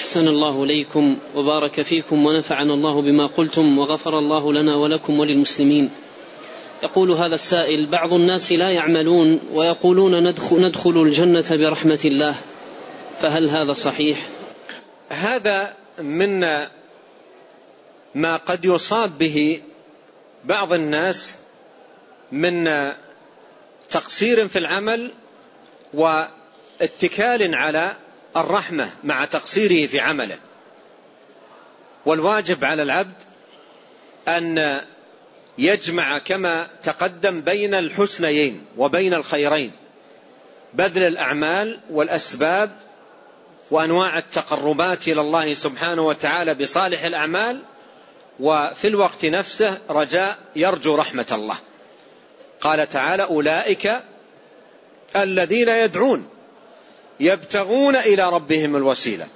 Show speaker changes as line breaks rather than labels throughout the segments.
أحسن الله إليكم وبارك فيكم ونفعنا الله بما قلتم وغفر الله لنا ولكم وللمسلمين. يقول هذا السائل بعض الناس لا يعملون ويقولون ندخل, ندخل الجنة برحمة الله. فهل هذا صحيح؟
هذا من ما قد يصاب به بعض الناس من تقصير في العمل واتكال على الرحمة مع تقصيره في عمله. والواجب على العبد أن يجمع كما تقدم بين الحسنيين وبين الخيرين بذل الأعمال والأسباب وأنواع التقربات إلى الله سبحانه وتعالى بصالح الأعمال وفي الوقت نفسه رجاء يرجو رحمة الله. قال تعالى أولئك الذين يدعون يبتغون إلى ربهم الوسيلة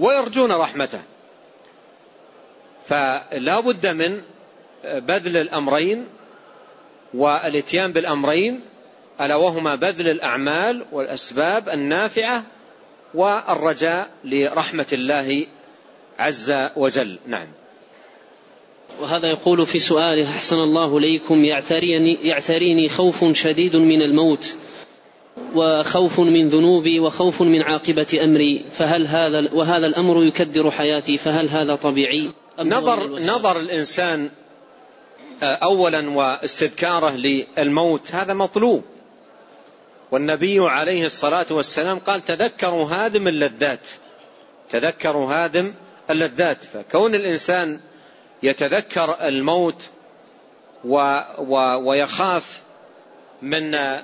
ويرجون رحمته. فلا بد من بذل الأمرين والإتيان بالأمرين ألا وهما بذل الأعمال والأسباب النافعة والرجاء لرحمة الله عز وجل. نعم.
وهذا يقول في سؤاله أحسن الله ليكم يعتريني, يعتريني خوف شديد من الموت. وخوف من ذنوبي وخوف من عاقبة أمري فهل هذا وهذا الأمر يكدر حياتي فهل هذا طبيعي؟
نظر, نظر الإنسان أولا واستذكاره للموت هذا مطلوب. والنبي عليه الصلاة والسلام قال تذكروا هادم اللذات تذكروا هادم اللذات. فكون الإنسان يتذكر الموت و و ويخاف من آه،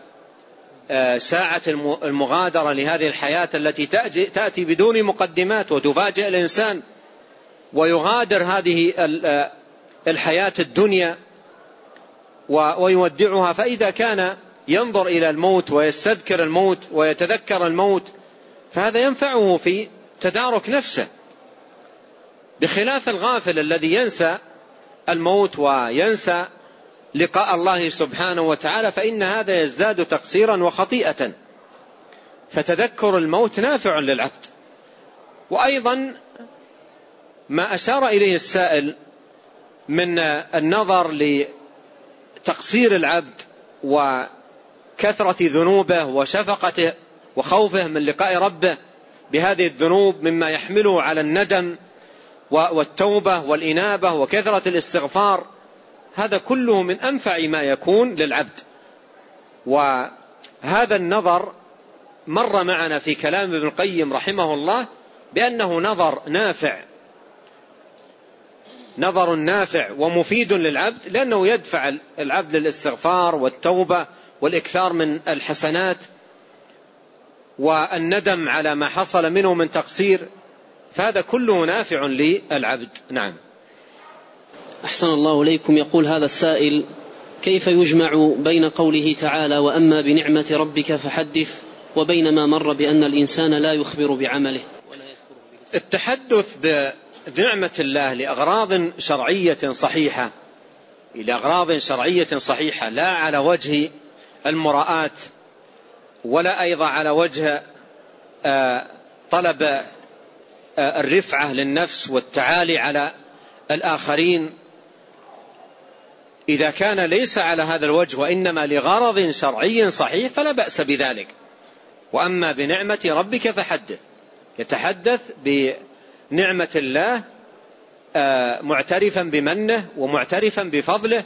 ساعة المغادرة لهذه الحياة التي تأتي بدون مقدمات وتفاجئ الإنسان ويغادر هذه آه، الحياة الدنيا ويودعها. فإذا كان ينظر إلى الموت ويستذكر الموت ويتذكر الموت فهذا ينفعه في تدارك نفسه. بخلاف الغافل الذي ينسى الموت وينسى لقاء الله سبحانه وتعالى فإن هذا يزداد تقصيرا وخطيئة. فتذكر الموت نافع للعبد. وأيضا ما أشار إليه السائل من النظر لتقصير العبد وكثرة ذنوبه وشفقته وخوفه من لقاء ربه بهذه الذنوب مما يحمله على الندم والتوبة والإنابة وكثرة الاستغفار. هذا كله من أنفع ما يكون للعبد. وهذا النظر مر معنا في كلام ابن القيم رحمه الله بأنه نظر نافع. نظر نافع ومفيد للعبد لأنه يدفع العبد للاستغفار والتوبة والإكثار من الحسنات والندم على ما حصل منه من تقصير فهذا كله نافع للعبد. نعم.
أحسن الله إليكم. يقول هذا السائل كيف يجمع بين قوله تعالى وأما بنعمة ربك فحدث وبين ما مر بأن الإنسان لا يخبر بعمله؟
التحدث بنعمة الله لأغراض شرعية صحيحة لأغراض شرعية صحيحة لا على وجه المراءة ولا أيضا على وجه آه، طلب آه، الرفعة للنفس والتعالي على الآخرين. إذا كان ليس على هذا الوجه وإنما لغرض شرعي صحيح فلا بأس بذلك. وأما بنعمة ربك فحدث. يتحدث بنعمة الله آه، معترفا بمنه ومعترفا بفضله.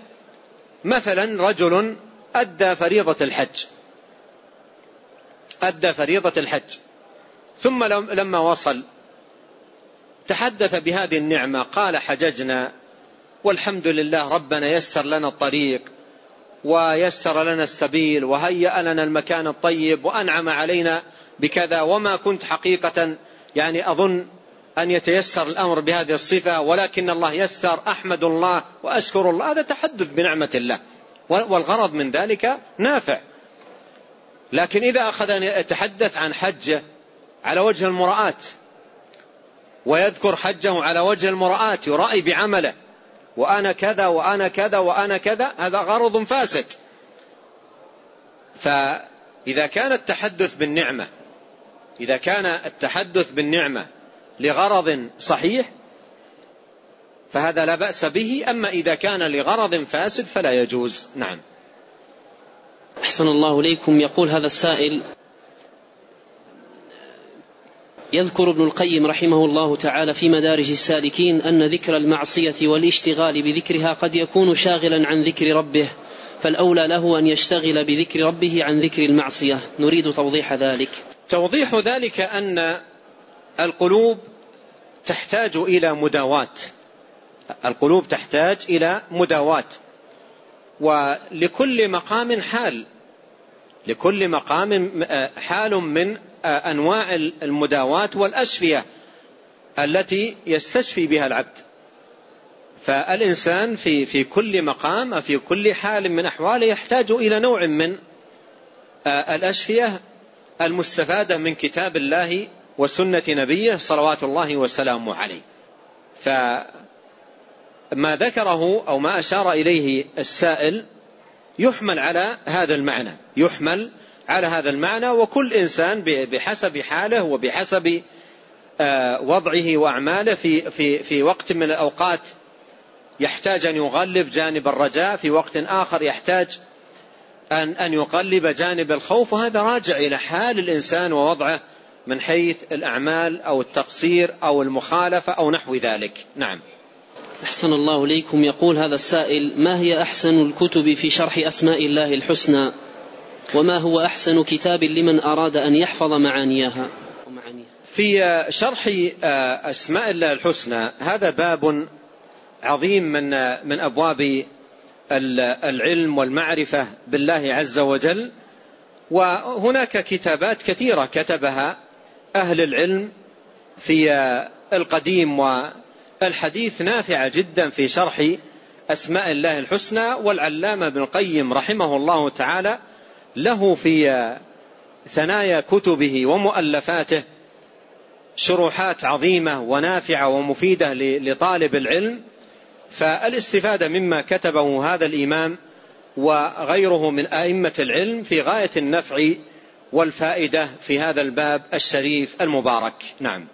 مثلا رجل أدى فريضة الحج. أدى فريضة الحج. ثم لما وصل تحدث بهذه النعمة قال حججنا والحمد لله ربنا يسر لنا الطريق ويسر لنا السبيل وهيأ لنا المكان الطيب وأنعم علينا بكذا وما كنت حقيقة. يعني أظن أن يتيسر الأمر بهذه الصفة ولكن الله يسر أحمد الله وأشكر الله. هذا تحدث بنعمة الله والغرض من ذلك نافع. لكن إذا أخذ أن يتحدث عن حجة على وجه المراءة ويذكر حجه على وجه المراءة يرائي بعمله وأنا كذا وأنا كذا وأنا كذا هذا غرض فاسد. فإذا كان التحدث بالنعمة إذا كان التحدث بالنعمة لغرض صحيح فهذا لا بأس به أما إذا كان لغرض فاسد فلا يجوز. نعم.
أحسن الله إليكم. يقول هذا السائل يذكر ابن القيم رحمه الله تعالى في مدارج السالكين أن ذكر المعصية والاشتغال بذكرها قد يكون شاغلا عن ذكر ربه فالأولى له أن يشتغل بذكر ربه عن ذكر المعصية. نريد توضيح ذلك.
توضيح ذلك أن القلوب تحتاج إلى مداواة. القلوب تحتاج إلى مداواة. ولكل مقام حال لكل مقام حال من أنواع المداواة والأشفية التي يستشفي بها العبد. فالإنسان في في كل مقام في كل حال من أحواله يحتاج إلى نوع من الأشفية المستفادة من كتاب الله وسنة نبيه صلوات الله وسلامه عليه. فما ذكره أو ما أشار إليه السائل يحمل على هذا المعنى يحمل على هذا المعنى وكل إنسان بحسب حاله وبحسب آه، وضعه وأعماله في, في, في وقت من الأوقات يحتاج أن يغلب جانب الرجاء في وقت آخر يحتاج أن, أن يقلب جانب الخوف وهذا راجع إلى حال الإنسان ووضعه من حيث الأعمال أو التقصير أو المخالفة أو نحو ذلك. نعم.
أحسن الله إليكم. يقول هذا السائل ما هي أحسن الكتب في شرح أسماء الله الحسنى؟ وما هو أحسن كتاب لمن أراد أن يحفظ معانيها؟
في شرح أسماء الله الحسنى هذا باب عظيم من من أبواب العلم والمعرفة بالله عز وجل. وهناك كتابات كثيرة كتبها أهل العلم في القديم والحديث نافعة جدا في شرح أسماء الله الحسنى. والعلامة ابن القيم رحمه الله تعالى له في ثنايا كتبه ومؤلفاته شروحات عظيمة ونافعة ومفيدة لطالب العلم. فالاستفادة مما كتبه هذا الإمام وغيره من أئمة العلم في غاية النفع والفائدة في هذا الباب الشريف المبارك. نعم.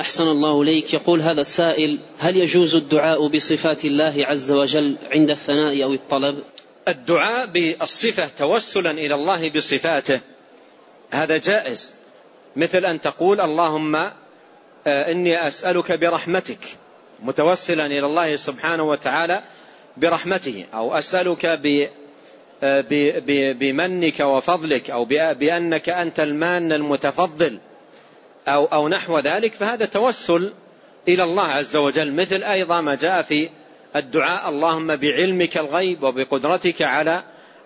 أحسن الله إليك. يقول هذا السائل هل يجوز الدعاء بصفات الله عز وجل عند الثناء أو الطلب؟
الدعاء بالصفة توسلا إلى الله بصفاته. هذا جائز. مثل أن تقول اللهم آه، إني أسألك برحمتك متوسلا إلى الله سبحانه وتعالى برحمته أو أسألك آه، بمنك وفضلك أو بأنك أنت المان المتفضل أو, أو نحو ذلك. فهذا توسل إلى الله عز وجل. مثل أيضا ما جاء في الدعاء اللهم بعلمك الغيب وبقدرتك على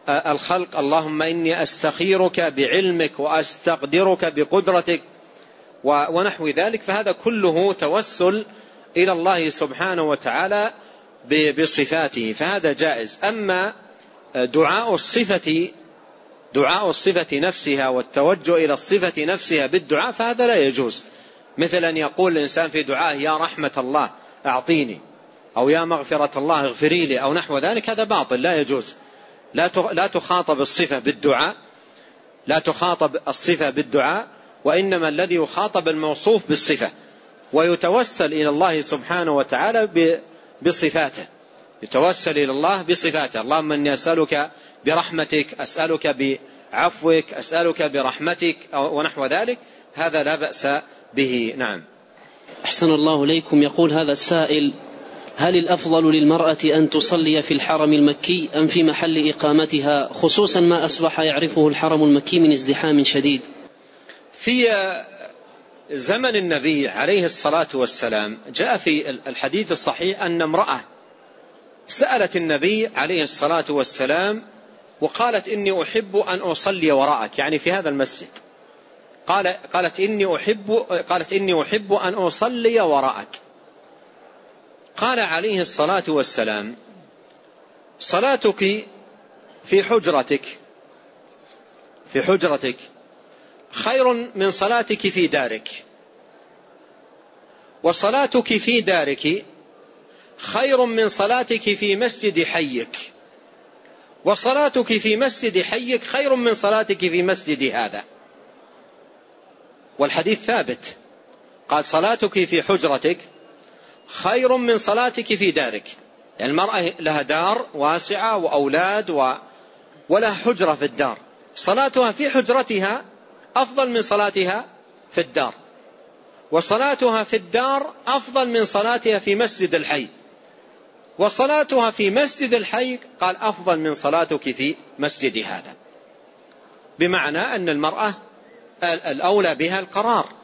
آه، الخلق. اللهم إني أستخيرك بعلمك وأستقدرك بقدرتك ونحو ذلك. فهذا كله توسل إلى الله سبحانه وتعالى بصفاته. فهذا جائز. أما دعاء الصفة دعاء الصفة نفسها والتوجه إلى الصفة نفسها بالدعاء فهذا لا يجوز. مثل أن يقول الإنسان في دعاه يا رحمة الله أعطيني. أو يا مغفرة الله اغفري لي أو نحو ذلك هذا باطل لا يجوز. لا تخاطب الصفة بالدعاء. لا تخاطب الصفة بالدعاء وإنما الذي يخاطب الموصوف بالصفة ويتوسل إلى الله سبحانه وتعالى بصفاته. يتوسل إلى الله بصفاته. اللهم أني أسألك برحمتك أسألك بعفوك أسألك برحمتك ونحو ذلك. هذا لا بأس به. نعم.
أحسن الله إليكم. يقول هذا السائل هل الأفضل للمرأة أن تصلي في الحرم المكي أم في محل إقامتها خصوصا ما أصبح يعرفه الحرم المكي من ازدحام شديد؟
في زمن النبي عليه الصلاة والسلام جاء في الحديث الصحيح أن امرأة سألت النبي عليه الصلاة والسلام وقالت إني أحب أن أصلي وراءك يعني في هذا المسجد. قال قالت إني أحب قالت إني أحب أن أصلي وراءك. قال عليه الصلاة والسلام صلاتك في حجرتك في حجرتك خير من صلاتك في دارك. وصلاتك في دارك خير من صلاتك في مسجد حيك. وصلاتك في مسجد حيك خير من صلاتك في مسجد هذا. والحديث ثابت. قال صلاتك في حجرتك خير من صلاتك في دارك. يعني المرأة لها دار واسعة وأولاد و... ولها حجرة في الدار. صلاتها في حجرتها أفضل من صلاتها في الدار. وصلاتها في الدار أفضل من صلاتها في مسجد الحي. وصلاتها في مسجد الحي قال أفضل من صلاتك في مسجد هذا. بمعنى أن المرأة الأولى بها القرار.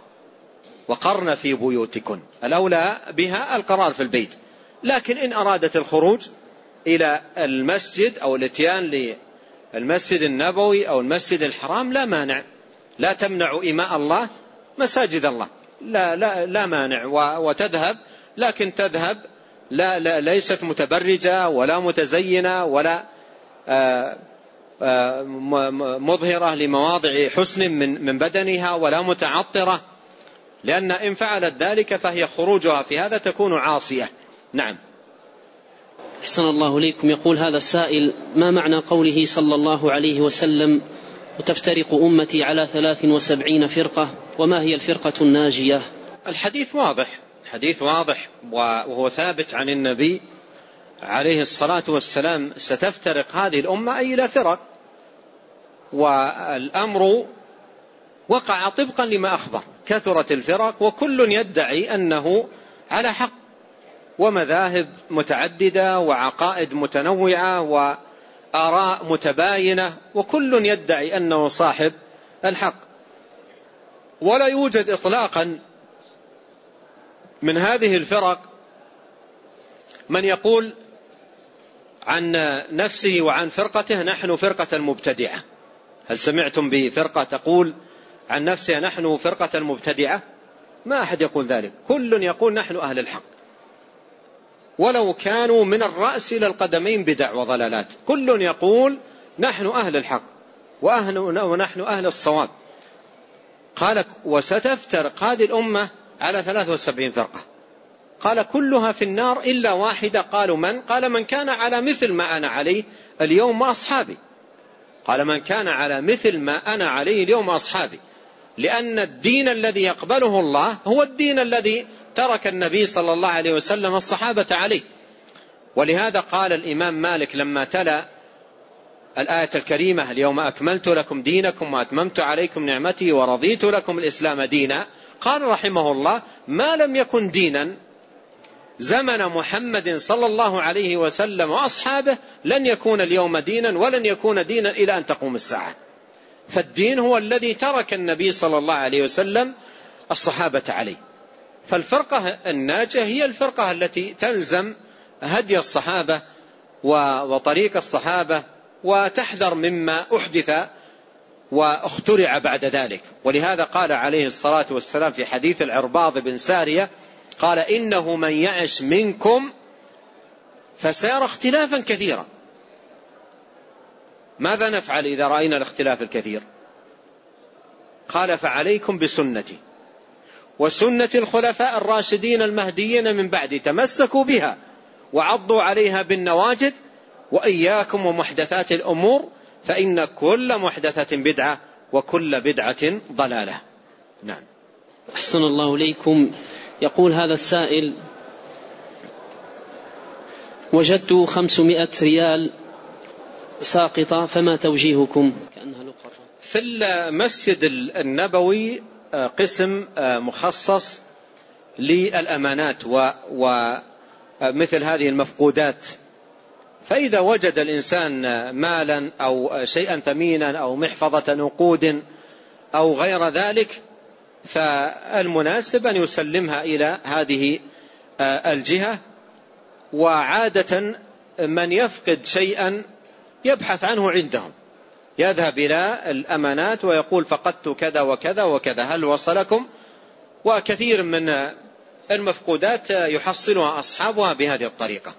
وقرن في بيوتكن. الأولى بها القرار في البيت. لكن إن أرادت الخروج إلى المسجد أو الاتيان للمسجد النبوي أو المسجد الحرام لا مانع. لا تمنع إماء الله مساجد الله. لا, لا, لا مانع. وتذهب. لكن تذهب لا, لا ليست متبرجة ولا متزينة ولا آه، آه، مظهرة لمواضع حسن من من بدنها ولا متعطرة. لأن إن فعلت ذلك فهي خروجها في هذا تكون عاصية. نعم.
أحسن الله إليكم. يقول هذا السائل ما معنى قوله صلى الله عليه وسلم وتفترق أمتي على ثلاث وسبعين فرقة وما هي الفرقة الناجية
الحديث واضح الحديث واضح وهو ثابت عن النبي عليه الصلاة والسلام ستفترق هذه الأمة أي إلى فرق. والأمر وقع طبقا لما أخبر. كثرت الفرق وكل يدعي أنه على حق. ومذاهب متعددة وعقائد متنوعة وآراء متباينة وكل يدعي أنه صاحب الحق. ولا يوجد إطلاقا من هذه الفرق من يقول عن نفسه وعن فرقته نحن فرقة المبتدعة هل سمعتم بفرقة تقول عن نفسها نحن فرقة المبتدعة ما أحد يقول ذلك. كل يقول نحن أهل الحق. ولو كانوا من الرأس إلى القدمين بدع وضلالات. كل يقول نحن أهل الحق وأهل ونحن أهل الصواب. قال وستفترق هذه الأمة على 73 فرقة. قال كلها في النار إلا واحدة. قالوا من؟ قال من كان على مثل ما أنا عليه اليوم أصحابي. قال من كان على مثل ما أنا عليه اليوم أصحابي. لأن الدين الذي يقبله الله هو الدين الذي ترك النبي صلى الله عليه وسلم الصحابة عليه. ولهذا قال الإمام مالك لما تلا الآية الكريمة اليوم أكملت لكم دينكم وأتممت عليكم نعمتي ورضيت لكم الإسلام دينا قال رحمه الله ما لم يكن دينا زمن محمد صلى الله عليه وسلم وأصحابه لن يكون اليوم دينا ولن يكون دينا إلى أن تقوم الساعة. فالدين هو الذي ترك النبي صلى الله عليه وسلم الصحابة عليه. فالفرقة الناجية هي الفرقة التي تلزم هدي الصحابة وطريق الصحابة وتحذر مما أحدث واخترع بعد ذلك. ولهذا قال عليه الصلاة والسلام في حديث العرباض بن سارية قال إنه من يعش منكم فسيرى اختلافا كثيرا. ماذا نفعل إذا رأينا الاختلاف الكثير؟ قال فعليكم بسنتي. وسنة الخلفاء الراشدين المهديين من بعد تمسكوا بها وعضوا عليها بالنواجد وإياكم ومحدثات الأمور فإن كل محدثة بدعة وكل بدعة ضلالة. نعم.
أحسن الله إليكم. يقول هذا السائل وجدت خمسمائة ريال ساقطة فما توجيهكم؟ كأنها
لقطة في المسجد النبوي آه، قسم آه، مخصص للأمانات ومثل آه، هذه المفقودات. فإذا وجد الإنسان مالا أو شيئا ثمينا أو محفظة نقود أو غير ذلك فالمناسب أن يسلمها إلى هذه الجهة. وعادة من يفقد شيئا يبحث عنه عندهم. يذهب إلى الأمانات ويقول فقدت كذا وكذا وكذا. هل وصلكم؟ وكثير من المفقودات يحصلها أصحابها بهذه الطريقة.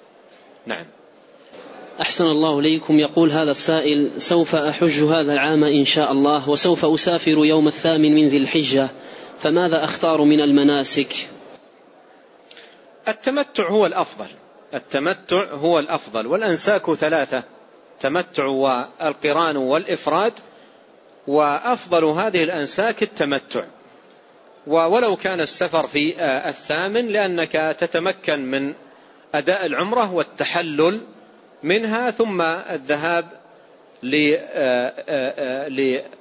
نعم.
أحسن الله إليكم. يقول هذا السائل سوف أحج هذا العام إن شاء الله وسوف أسافر يوم الثامن من ذي الحجة فماذا أختار من المناسك؟
التمتع هو الأفضل. التمتع هو الأفضل. والأنساك ثلاثة. تمتع والقران والإفراد وأفضل هذه الأنساك التمتع. ولو كان السفر في الثامن لأنك تتمكن من أداء العمرة والتحلل منها ثم الذهاب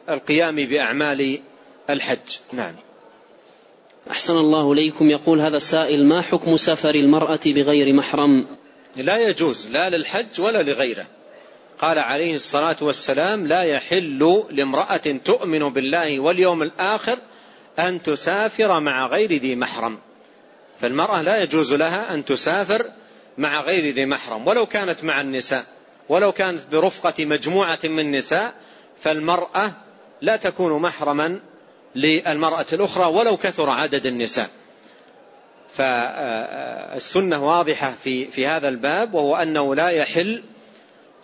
للقيام بأعمال الحج. نعم.
أحسن الله إليكم. يقول هذا السائل ما حكم سفر المرأة بغير محرم؟
لا يجوز لا للحج ولا لغيره. قال عليه الصلاة والسلام لا يحل لامرأة تؤمن بالله واليوم الآخر أن تسافر مع غير ذي محرم. فالمرأة لا يجوز لها أن تسافر مع غير ذي محرم ولو كانت مع النساء ولو كانت برفقة مجموعة من النساء فالمرأة لا تكون محرما للمرأة الأخرى ولو كثر عدد النساء. فالسنة واضحة في, في هذا الباب وهو أنه لا يحل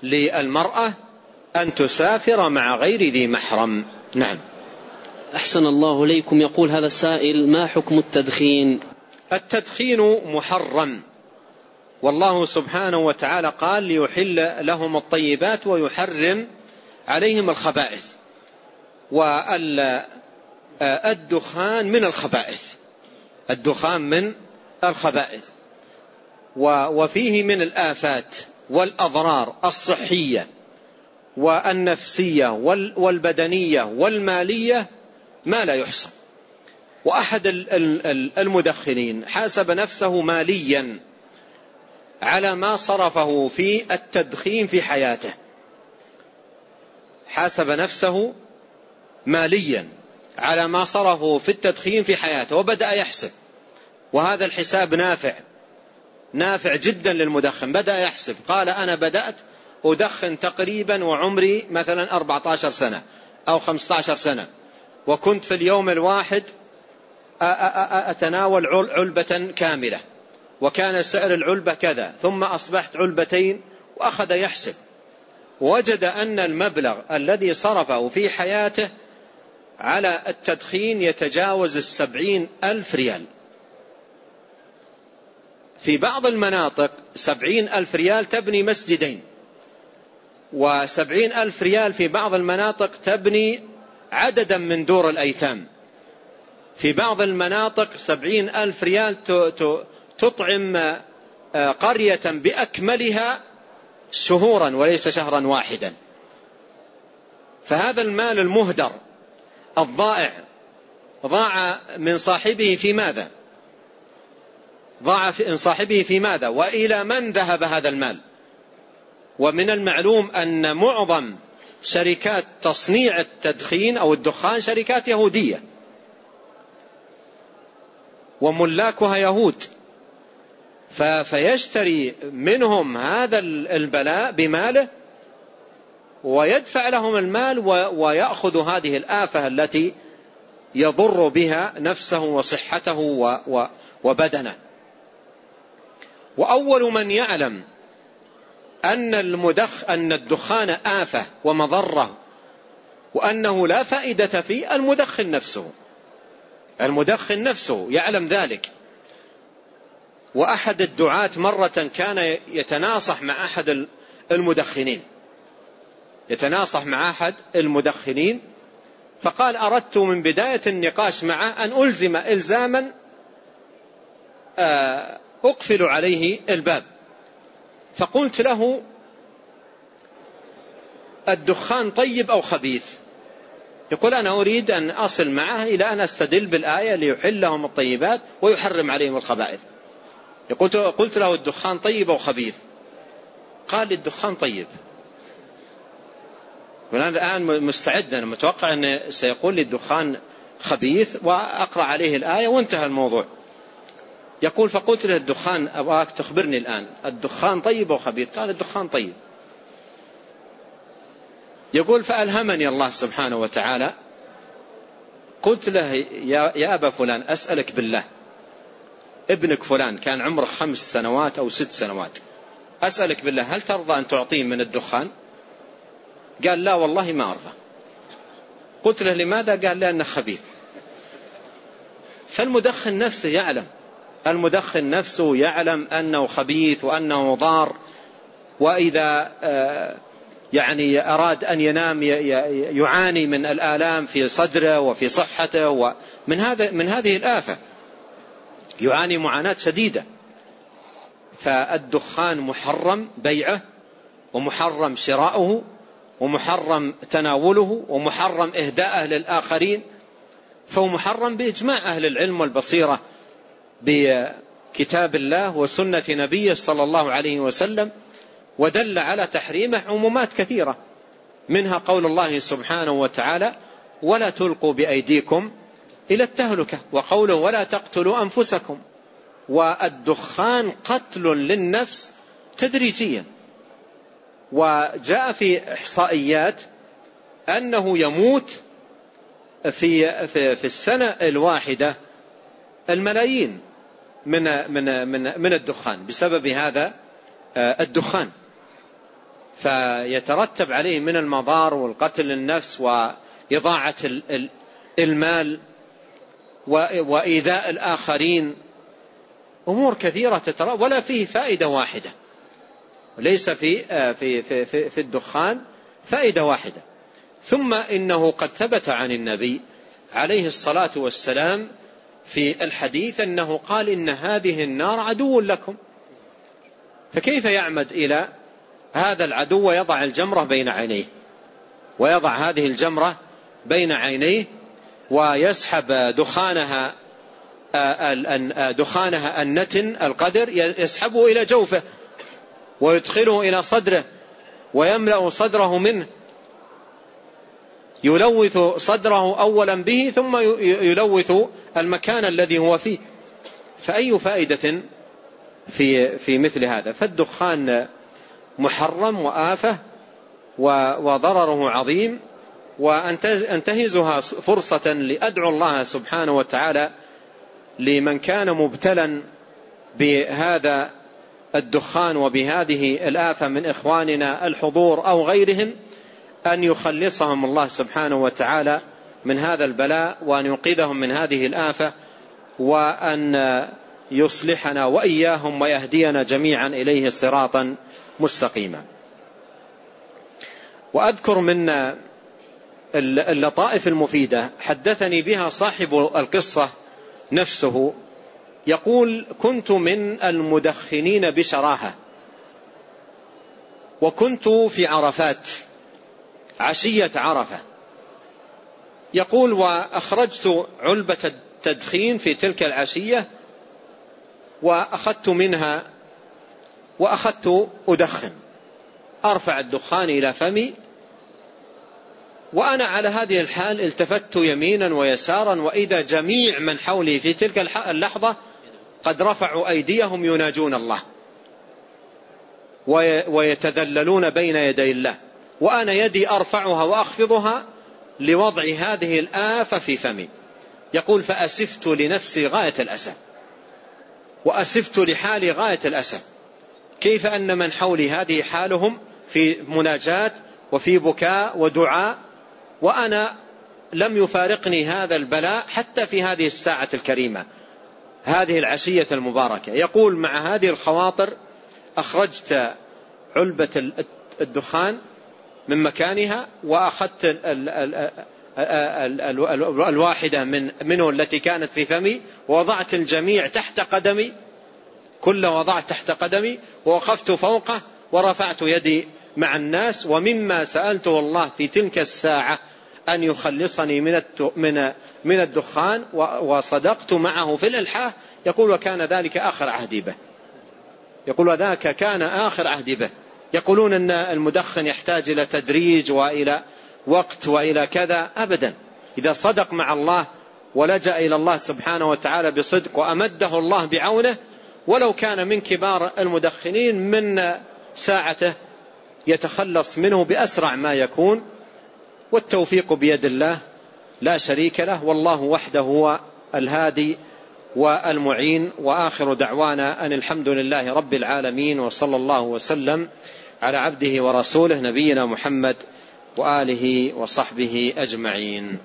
للمرأة أن تسافر مع غير ذي محرم. نعم.
أحسن الله إليكم. يقول هذا السائل ما حكم التدخين؟
التدخين محرم. والله سبحانه وتعالى قال ليحل لهم الطيبات ويحرم عليهم الخبائث. والدخان من الخبائث. الدخان من الخبائث. وفيه من الآفات. والأضرار الصحية والنفسية والبدنية والمالية ما لا يحصى. وأحد المدخنين حاسب نفسه ماليا على ما صرفه في التدخين في حياته. حاسب نفسه ماليا على ما صرفه في التدخين في حياته وبدأ يحسب. وهذا الحساب نافع. نافع جدا للمدخن. بدأ يحسب. قال أنا بدأت أدخن تقريبا وعمري مثلا 14 سنة أو 15 سنة. وكنت في اليوم الواحد أتناول علبة كاملة. وكان سعر العلبة كذا. ثم أصبحت علبتين وأخذ يحسب. وجد أن المبلغ الذي صرفه في حياته على التدخين يتجاوز السبعين ألف ريال. في بعض المناطق سبعين ألف ريال تبني مسجدين وسبعين ألف ريال في بعض المناطق تبني عددا من دور الأيتام. في بعض المناطق سبعين ألف ريال تطعم آه، قرية بأكملها شهورا وليس شهرا واحدا. فهذا المال المهدر الضائع ضاع من صاحبه في ماذا؟ ضاع صاحبه في ماذا؟ وإلى من ذهب هذا المال؟ ومن المعلوم أن معظم شركات تصنيع التدخين أو الدخان شركات يهودية. وملاكها يهود. فيشتري منهم هذا البلاء بماله ويدفع لهم المال ويأخذ هذه الآفة التي يضر بها نفسه وصحته وبدنه. وأول من يعلم أن المدخ أن الدخان آفة ومضرة وأنه لا فائدة فيه المدخن نفسه. المدخن نفسه يعلم ذلك. وأحد الدعاة مرة كان يتناصح مع أحد المدخنين. يتناصح مع أحد المدخنين فقال أردت من بداية النقاش معه أن ألزم إلزاما آه، أقفل عليه الباب. فقلت له الدخان طيب أو خبيث؟ يقول أنا أريد أن أصل معه إلى أن أستدل بالآية ليحل لهم الطيبات ويحرم عليهم الخبائث. قلت, له الدخان طيب أو خبيث؟ قال لي الدخان طيب. وأنا الآن مستعد أنا متوقع أنه سيقول لي الدخان خبيث وأقرأ عليه الآية وانتهى الموضوع. يقول فقلت له الدخان أبغاك تخبرني الآن. الدخان طيب أو خبيث؟ قال الدخان طيب. يقول فألهمني الله سبحانه وتعالى قلت له يا, يا أبا فلان أسألك بالله ابنك فلان كان عمره خمس سنوات أو ست سنوات أسألك بالله هل ترضى أن تعطيه من الدخان؟ قال لا والله ما أرضى. قلت له لماذا؟ قال لأنه خبيث. فالمدخن نفسه يعلم. المدخن نفسه يعلم أنه خبيث وأنه ضار وإذا آه، يعني أراد أن ينام يعاني من الآلام في صدره وفي صحته ومن هذا من هذه الآفة. يعاني معاناة شديدة. فالدخان محرم بيعه ومحرم شراؤه ومحرم تناوله ومحرم إهداءه للآخرين فهو محرم بإجماع أهل العلم والبصيرة. بكتاب الله وسنة نبيه صلى الله عليه وسلم ودل على تحريمه عمومات كثيرة منها قول الله سبحانه وتعالى ولا تلقوا بأيديكم إلى التهلكة وقوله ولا تقتلوا أنفسكم والدخان قتل للنفس تدريجيا. وجاء في إحصائيات أنه يموت في في في السنة الواحدة الملايين. من من من من الدخان. بسبب هذا آه، الدخان. فيترتب عليه من المضار والقتل للنفس وإضاعة المال وإيذاء الآخرين. أمور كثيرة تترى ولا فيه فائدة واحدة. ليس في آه، في في في, في الدخان فائدة واحدة. ثم إنه قد ثبت عن النبي عليه الصلاة والسلام في الحديث أنه قال إن هذه النار عدو لكم. فكيف يعمد إلى هذا العدو ويضع الجمرة بين عينيه؟ ويضع هذه الجمرة بين عينيه ويسحب دخانها دخانها النتن القدر يسحبه إلى جوفه ويدخله إلى صدره ويملأ صدره منه. يلوث صدره أولا به ثم يلوث المكان الذي هو فيه. فأي فائدة في في مثل هذا؟ فالدخان محرم وآفة وضرره عظيم وأنتهزها فرصة لأدعو الله سبحانه وتعالى لمن كان مبتلا بهذا الدخان وبهذه الآفة من إخواننا الحضور أو غيرهم أن يخلصهم الله سبحانه وتعالى من هذا البلاء وأن ينقذهم من هذه الآفة وأن يصلحنا وإياهم ويهدينا جميعا إليه صراطا مستقيما. وأذكر من اللطائف المفيدة. حدثني بها صاحب القصة نفسه يقول كنت من المدخنين بشراهة وكنت في عرفات عشية عرفة. يقول وأخرجت علبة التدخين في تلك العشية وأخذت منها وأخذت أدخن. أرفع الدخان إلى فمي. وأنا على هذه الحال التفت يمينا ويسارا وإذا جميع من حولي في تلك اللحظة قد رفعوا أيديهم يناجون الله. ويتذللون بين يدي الله. وأنا يدي أرفعها وأخفضها لوضع هذه الآفة في فمي. يقول فأسفت لنفسي غاية الأسف وأسفت لحالي غاية الأسف كيف أن من حولي هذه حالهم في مناجاة وفي بكاء ودعاء وأنا لم يفارقني هذا البلاء حتى في هذه الساعة الكريمة. هذه العشية المباركة. يقول مع هذه الخواطر أخرجت علبة الدخان من مكانها وأخذت الواحدة من منه التي كانت في فمي ووضعت الجميع تحت قدمي كل وضعت تحت قدمي ووقفت فوقه ورفعت يدي مع الناس ومما سألته الله في تلك الساعة أن يخلصني من من من الدخان وصدقت معه في الإلحاح. يقول وكان ذلك آخر عهدي به. يقول وذاك كان آخر عهدي به. يقولون أن المدخن يحتاج إلى تدريج وإلى وقت وإلى كذا أبدا. إذا صدق مع الله ولجأ إلى الله سبحانه وتعالى بصدق وأمده الله بعونه ولو كان من كبار المدخنين من ساعته يتخلص منه بأسرع ما يكون والتوفيق بيد الله لا شريك له والله وحده هو الهادي والمعين وآخر دعوانا أن الحمد لله رب العالمين وصلى الله وسلم على عبده ورسوله نبينا محمد وآله وصحبه أجمعين.